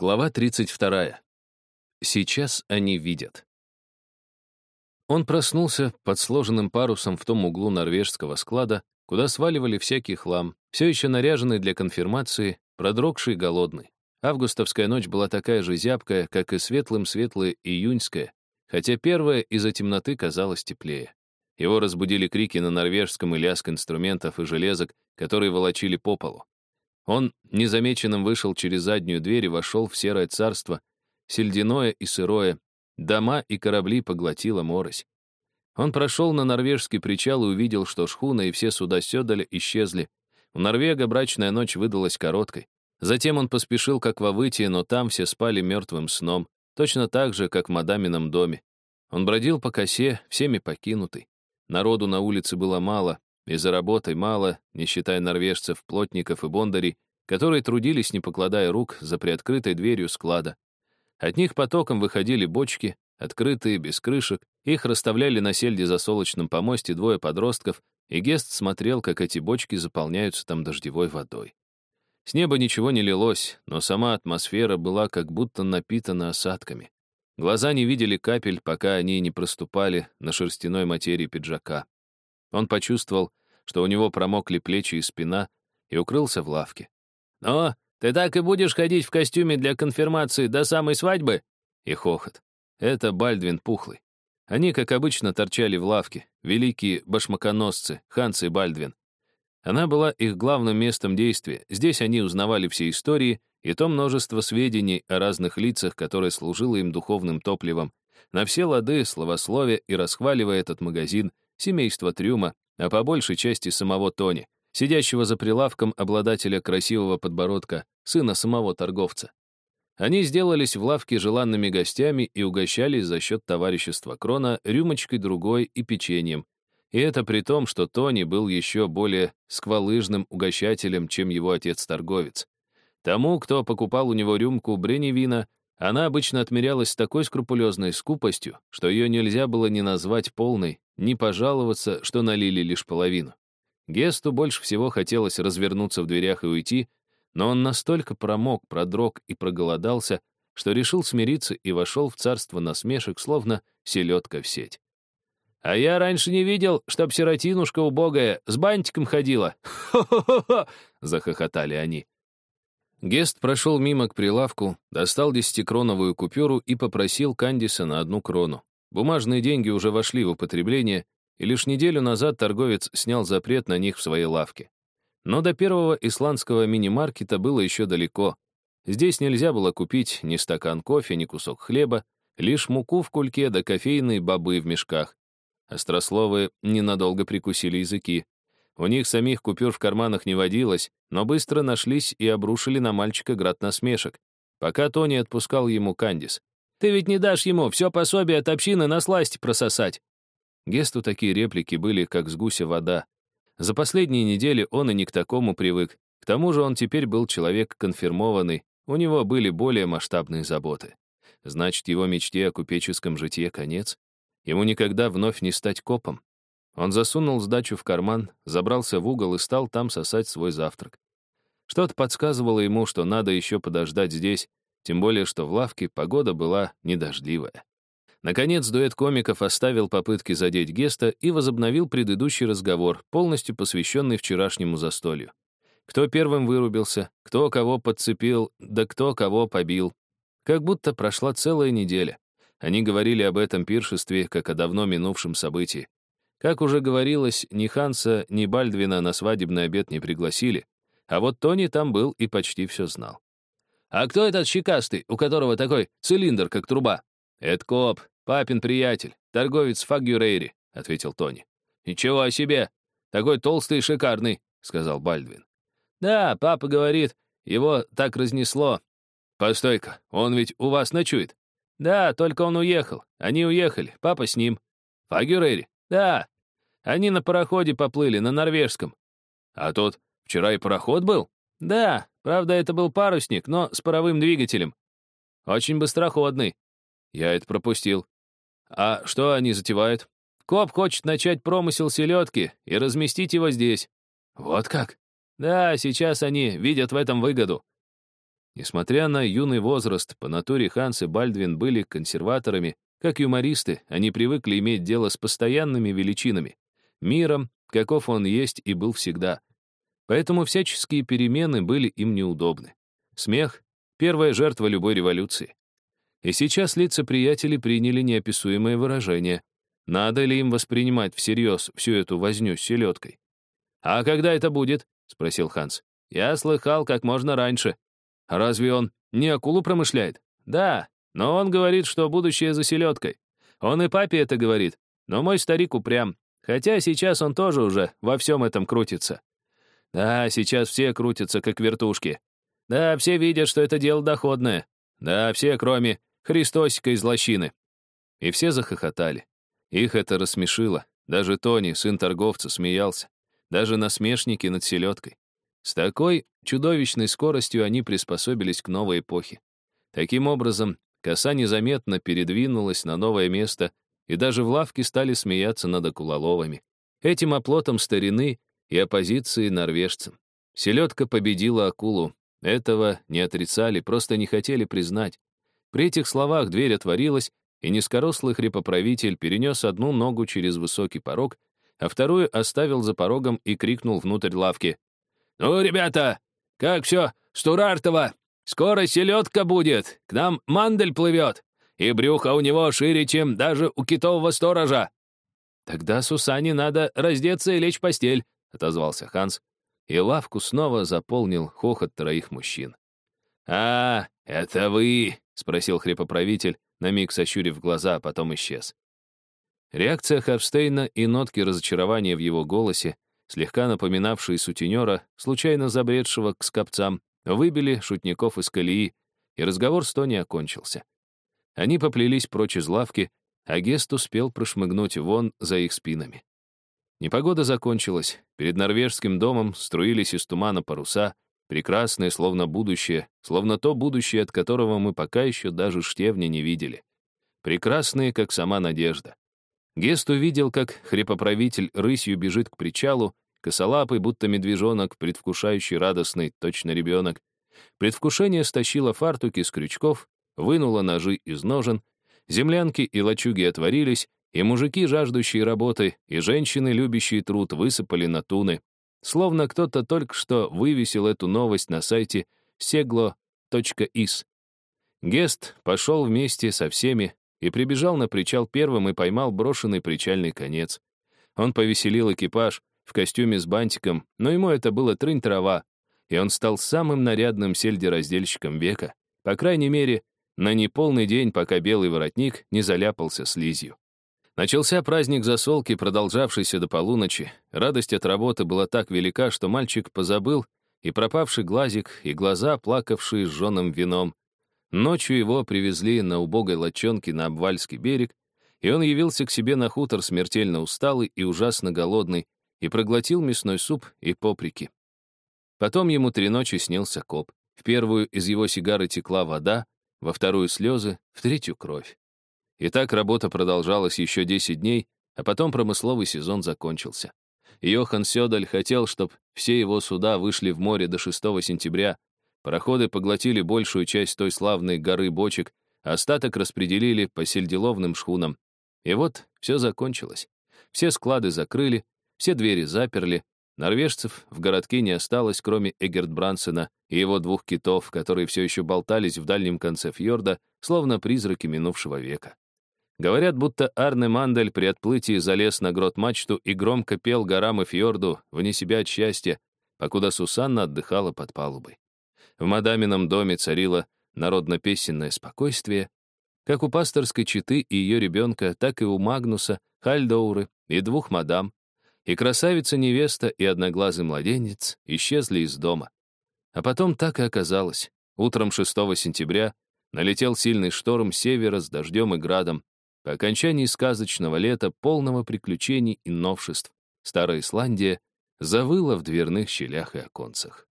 Глава 32. Сейчас они видят. Он проснулся под сложенным парусом в том углу норвежского склада, куда сваливали всякий хлам, все еще наряженный для конфирмации, продрогший и голодный. Августовская ночь была такая же зябкая, как и светлым-светлая июньская, хотя первая из-за темноты казалась теплее. Его разбудили крики на норвежском и лязг инструментов и железок, которые волочили по полу. Он незамеченным вышел через заднюю дверь и вошел в серое царство, сельдяное и сырое, дома и корабли поглотила морось. Он прошел на норвежский причал и увидел, что шхуна и все суда Сёдаля исчезли. У Норвега брачная ночь выдалась короткой. Затем он поспешил как во вытие, но там все спали мертвым сном, точно так же, как в мадамином доме. Он бродил по косе, всеми покинутый. Народу на улице было мало, и за работой мало, не считая норвежцев, плотников и бондарей, которые трудились, не покладая рук, за приоткрытой дверью склада. От них потоком выходили бочки, открытые, без крышек, их расставляли на сельде за солочном помосте двое подростков, и Гест смотрел, как эти бочки заполняются там дождевой водой. С неба ничего не лилось, но сама атмосфера была как будто напитана осадками. Глаза не видели капель, пока они не проступали на шерстяной материи пиджака. Он почувствовал, что у него промокли плечи и спина, и укрылся в лавке. «Но ты так и будешь ходить в костюме для конфирмации до самой свадьбы?» И хохот. Это Бальдвин Пухлый. Они, как обычно, торчали в лавке, великие башмаконосцы, Ханс и Бальдвин. Она была их главным местом действия. Здесь они узнавали все истории и то множество сведений о разных лицах, которое служило им духовным топливом, на все лады, словословия и расхваливая этот магазин, семейство Трюма, а по большей части самого Тони, сидящего за прилавком обладателя красивого подбородка, сына самого торговца. Они сделались в лавке желанными гостями и угощались за счет товарищества Крона рюмочкой другой и печеньем. И это при том, что Тони был еще более сквалыжным угощателем, чем его отец-торговец. Тому, кто покупал у него рюмку бреневина, она обычно отмерялась с такой скрупулезной скупостью, что ее нельзя было ни назвать полной, ни пожаловаться, что налили лишь половину. Гесту больше всего хотелось развернуться в дверях и уйти, но он настолько промок, продрог и проголодался, что решил смириться и вошел в царство насмешек, словно селедка в сеть. «А я раньше не видел, чтоб сиротинушка убогая с бантиком ходила!» «Хо-хо-хо!» — захохотали они. Гест прошел мимо к прилавку, достал десятикроновую купюру и попросил Кандиса на одну крону. Бумажные деньги уже вошли в употребление, и лишь неделю назад торговец снял запрет на них в своей лавке. Но до первого исландского мини-маркета было еще далеко. Здесь нельзя было купить ни стакан кофе, ни кусок хлеба, лишь муку в кульке да кофейные бобы в мешках. Острословы ненадолго прикусили языки. У них самих купюр в карманах не водилось, но быстро нашлись и обрушили на мальчика град насмешек, пока Тони отпускал ему Кандис. «Ты ведь не дашь ему все пособие от общины на сласть прососать!» Гесту такие реплики были, как с гуся вода. За последние недели он и не к такому привык. К тому же он теперь был человек конфирмованный, у него были более масштабные заботы. Значит, его мечте о купеческом житье конец? Ему никогда вновь не стать копом? Он засунул сдачу в карман, забрался в угол и стал там сосать свой завтрак. Что-то подсказывало ему, что надо еще подождать здесь, тем более, что в лавке погода была недождливая. Наконец, дуэт комиков оставил попытки задеть Геста и возобновил предыдущий разговор, полностью посвященный вчерашнему застолью. Кто первым вырубился, кто кого подцепил, да кто кого побил. Как будто прошла целая неделя. Они говорили об этом пиршестве, как о давно минувшем событии. Как уже говорилось, ни Ханса, ни Бальдвина на свадебный обед не пригласили, а вот Тони там был и почти все знал. «А кто этот щекастый, у которого такой цилиндр, как труба?» «Это коп, папин приятель, торговец Фагюрейри», — ответил Тони. «Ничего о себе! Такой толстый и шикарный», — сказал Бальдвин. «Да, папа говорит, его так разнесло». «Постой-ка, он ведь у вас ночует?» «Да, только он уехал. Они уехали, папа с ним». «Фагюрейри?» «Да. Они на пароходе поплыли, на норвежском». «А тут вчера и пароход был?» «Да. Правда, это был парусник, но с паровым двигателем. Очень быстроходный». Я это пропустил. «А что они затевают?» «Коп хочет начать промысел селедки и разместить его здесь». «Вот как?» «Да, сейчас они видят в этом выгоду». Несмотря на юный возраст, по натуре Ханс и Бальдвин были консерваторами, как юмористы, они привыкли иметь дело с постоянными величинами, миром, каков он есть и был всегда. Поэтому всяческие перемены были им неудобны. Смех — первая жертва любой революции. И сейчас лица приятелей приняли неописуемое выражение. Надо ли им воспринимать всерьез всю эту возню с селедкой? «А когда это будет?» — спросил Ханс. «Я слыхал, как можно раньше». «Разве он не акулу промышляет?» «Да, но он говорит, что будущее за селедкой. Он и папе это говорит. Но мой старик упрям. Хотя сейчас он тоже уже во всем этом крутится. Да, сейчас все крутятся, как вертушки. Да, все видят, что это дело доходное. Да, все, кроме Христосика из лощины. И все захохотали. Их это рассмешило. Даже Тони, сын торговца, смеялся. Даже насмешники над селедкой. С такой чудовищной скоростью они приспособились к новой эпохе. Таким образом, коса незаметно передвинулась на новое место, и даже в лавке стали смеяться над акулоловами. Этим оплотом старины и оппозиции норвежцам. Селедка победила акулу. Этого не отрицали, просто не хотели признать. При этих словах дверь отворилась, и низкорослый хрипоправитель перенес одну ногу через высокий порог, а вторую оставил за порогом и крикнул внутрь лавки. «Ну, ребята, как все, Стурартова? Скоро селедка будет, к нам мандель плывет, и брюхо у него шире, чем даже у китового сторожа». «Тогда Сусане надо раздеться и лечь в постель», — отозвался Ханс, и лавку снова заполнил хохот троих мужчин. «А, это вы!» — спросил хрипоправитель, на миг сощурив глаза, а потом исчез. Реакция Хавстейна и нотки разочарования в его голосе, слегка напоминавшие сутенера, случайно забредшего к скопцам, выбили шутников из колеи, и разговор с Тони окончился. Они поплелись прочь из лавки, а Гест успел прошмыгнуть вон за их спинами. Непогода закончилась. Перед норвежским домом струились из тумана паруса — Прекрасное, словно будущее, словно то будущее, от которого мы пока еще даже штевня не видели. Прекрасные, как сама надежда. Гест увидел, как хрипоправитель рысью бежит к причалу, косолапый, будто медвежонок, предвкушающий радостный, точно ребенок. Предвкушение стащило фартуки с крючков, вынуло ножи из ножен, землянки и лачуги отворились, и мужики, жаждущие работы, и женщины, любящие труд, высыпали на туны, Словно кто-то только что вывесил эту новость на сайте seglo.is. Гест пошел вместе со всеми и прибежал на причал первым и поймал брошенный причальный конец. Он повеселил экипаж в костюме с бантиком, но ему это было трынь-трава, и он стал самым нарядным сельдераздельщиком века, по крайней мере, на неполный день, пока белый воротник не заляпался слизью. Начался праздник засолки, продолжавшийся до полуночи. Радость от работы была так велика, что мальчик позабыл и пропавший глазик, и глаза, плакавшие жженым вином. Ночью его привезли на убогой лодчонке на Обвальский берег, и он явился к себе на хутор смертельно усталый и ужасно голодный, и проглотил мясной суп и поприки. Потом ему три ночи снился коп. В первую из его сигары текла вода, во вторую — слезы, в третью — кровь. И так работа продолжалась еще 10 дней, а потом промысловый сезон закончился. Йохан Сёдаль хотел, чтобы все его суда вышли в море до 6 сентября. Пароходы поглотили большую часть той славной горы бочек, а остаток распределили по сельделовным шхунам. И вот все закончилось. Все склады закрыли, все двери заперли. Норвежцев в городке не осталось, кроме Эгерт Брансена и его двух китов, которые все еще болтались в дальнем конце фьорда, словно призраки минувшего века. Говорят, будто Арне Мандель при отплытии залез на грот-мачту и громко пел горам и фьорду, вне себя от счастья, покуда Сусанна отдыхала под палубой. В мадамином доме царило народно-песенное спокойствие, как у пасторской четы и ее ребенка, так и у Магнуса, Хальдоуры и двух мадам, и красавица-невеста и одноглазый младенец исчезли из дома. А потом так и оказалось. Утром 6 сентября налетел сильный шторм севера с дождем и градом, по окончании сказочного лета, полного приключений и новшеств, Старая Исландия завыла в дверных щелях и оконцах.